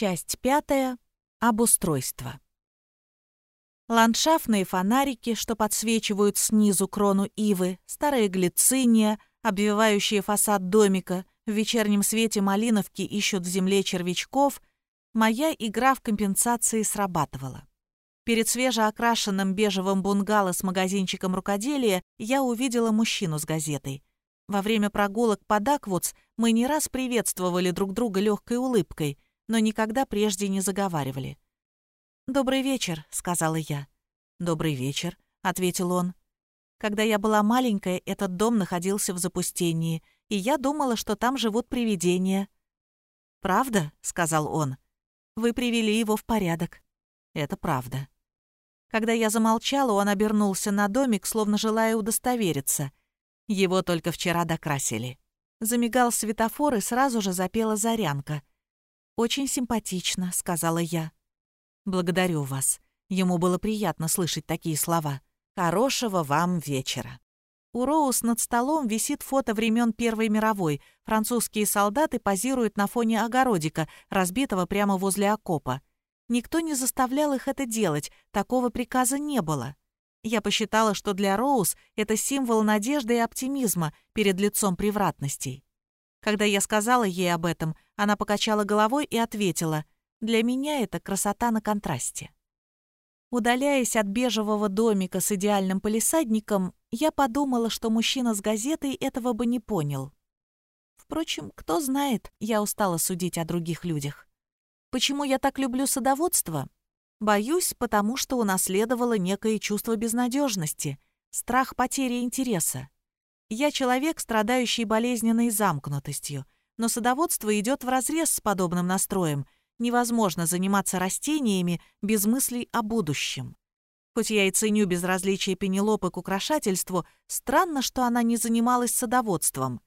Часть пятая. Обустройство. Ландшафтные фонарики, что подсвечивают снизу крону ивы, старые глициния, обвивающие фасад домика, в вечернем свете малиновки ищут в земле червячков, моя игра в компенсации срабатывала. Перед свежеокрашенным бежевым бунгало с магазинчиком рукоделия я увидела мужчину с газетой. Во время прогулок по Даквудс мы не раз приветствовали друг друга легкой улыбкой, но никогда прежде не заговаривали. «Добрый вечер», — сказала я. «Добрый вечер», — ответил он. Когда я была маленькая, этот дом находился в запустении, и я думала, что там живут привидения. «Правда?» — сказал он. «Вы привели его в порядок». «Это правда». Когда я замолчала, он обернулся на домик, словно желая удостовериться. Его только вчера докрасили. Замигал светофор, и сразу же запела зарянка. «Очень симпатично», — сказала я. «Благодарю вас». Ему было приятно слышать такие слова. «Хорошего вам вечера». У Роуз над столом висит фото времен Первой мировой. Французские солдаты позируют на фоне огородика, разбитого прямо возле окопа. Никто не заставлял их это делать, такого приказа не было. Я посчитала, что для Роуз это символ надежды и оптимизма перед лицом превратностей. Когда я сказала ей об этом, она покачала головой и ответила — для меня это красота на контрасте. Удаляясь от бежевого домика с идеальным полисадником, я подумала, что мужчина с газетой этого бы не понял. Впрочем, кто знает, я устала судить о других людях. Почему я так люблю садоводство? Боюсь, потому что унаследовала некое чувство безнадежности, страх потери интереса. Я человек, страдающий болезненной замкнутостью, но садоводство идет вразрез с подобным настроем — невозможно заниматься растениями без мыслей о будущем. Хоть я и ценю безразличие Пенелопы к украшательству, странно, что она не занималась садоводством.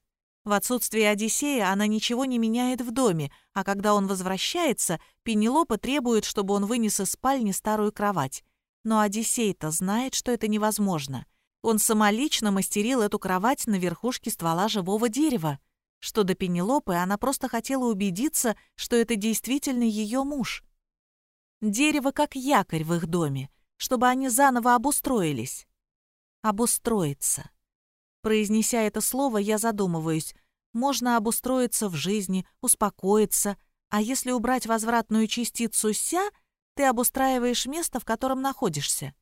В отсутствие Одиссея она ничего не меняет в доме, а когда он возвращается, Пенелопа требует, чтобы он вынес из спальни старую кровать. Но Одиссей-то знает, что это невозможно. Он самолично мастерил эту кровать на верхушке ствола живого дерева. Что до Пенелопы, она просто хотела убедиться, что это действительно ее муж. Дерево как якорь в их доме, чтобы они заново обустроились. Обустроиться. Произнеся это слово, я задумываюсь. Можно обустроиться в жизни, успокоиться, а если убрать возвратную частицу «ся», ты обустраиваешь место, в котором находишься.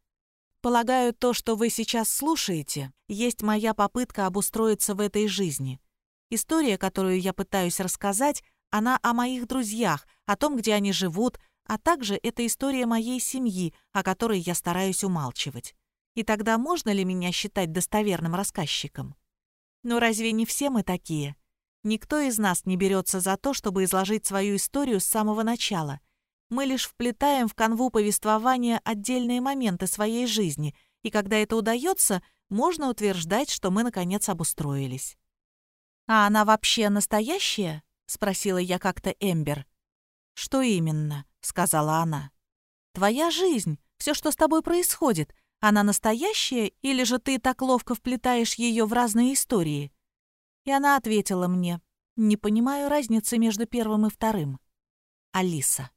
Полагаю, то, что вы сейчас слушаете, есть моя попытка обустроиться в этой жизни — История, которую я пытаюсь рассказать, она о моих друзьях, о том, где они живут, а также это история моей семьи, о которой я стараюсь умалчивать. И тогда можно ли меня считать достоверным рассказчиком? Но разве не все мы такие? Никто из нас не берется за то, чтобы изложить свою историю с самого начала. Мы лишь вплетаем в канву повествования отдельные моменты своей жизни, и когда это удается, можно утверждать, что мы, наконец, обустроились. «А она вообще настоящая?» — спросила я как-то Эмбер. «Что именно?» — сказала она. «Твоя жизнь, все, что с тобой происходит, она настоящая или же ты так ловко вплетаешь ее в разные истории?» И она ответила мне, «Не понимаю разницы между первым и вторым». Алиса.